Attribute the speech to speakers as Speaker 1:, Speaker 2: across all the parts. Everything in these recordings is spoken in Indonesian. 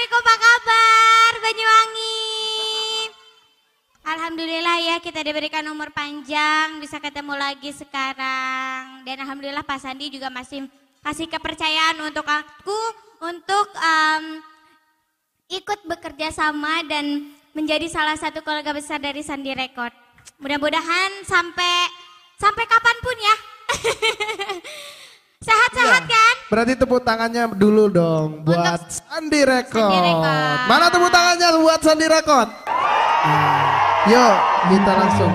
Speaker 1: Assalamualaikum apa kabar Banyuwangi Alhamdulillah ya kita diberikan umur panjang bisa ketemu lagi sekarang dan Alhamdulillah Pak Sandi juga masih kasih kepercayaan untuk aku untuk um, ikut bekerja sama dan menjadi salah satu keluarga besar dari Sandi Record. Mudah-mudahan sampai sampai kapan pun ya. Sehat-sehat
Speaker 2: Ya.
Speaker 1: kan?
Speaker 2: Berarti tepuk tangannya dulu dong buat
Speaker 1: Untuk
Speaker 2: Sandi Record. Mana tepuk tangannya buat Sandi Record? Nah, yuk kita langsung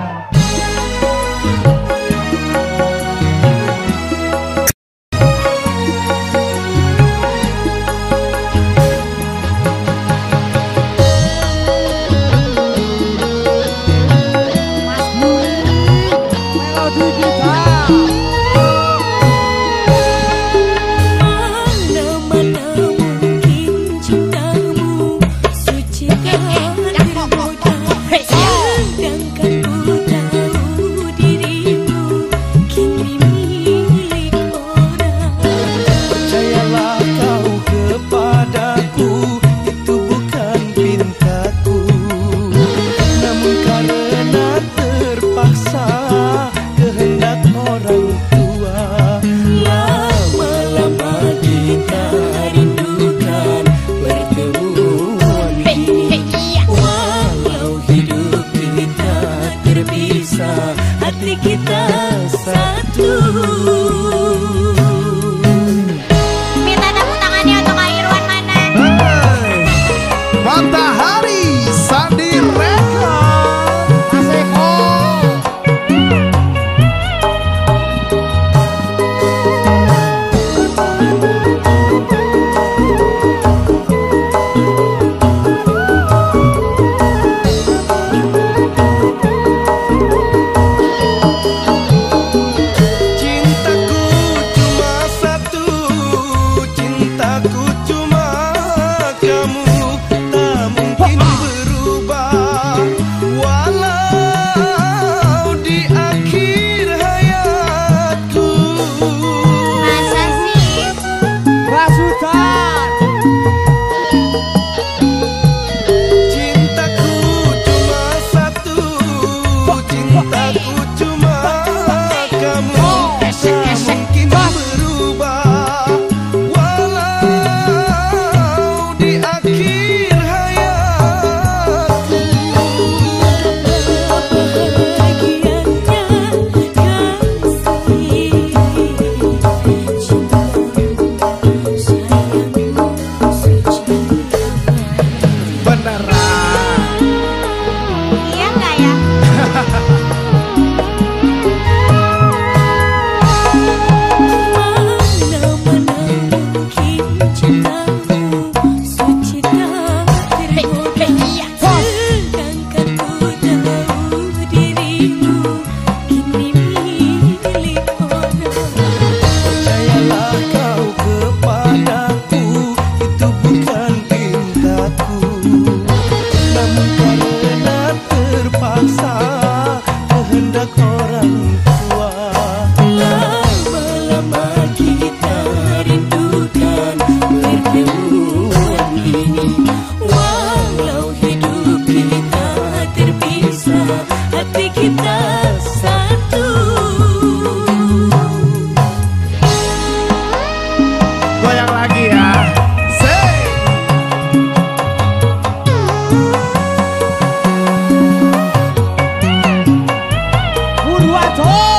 Speaker 2: 走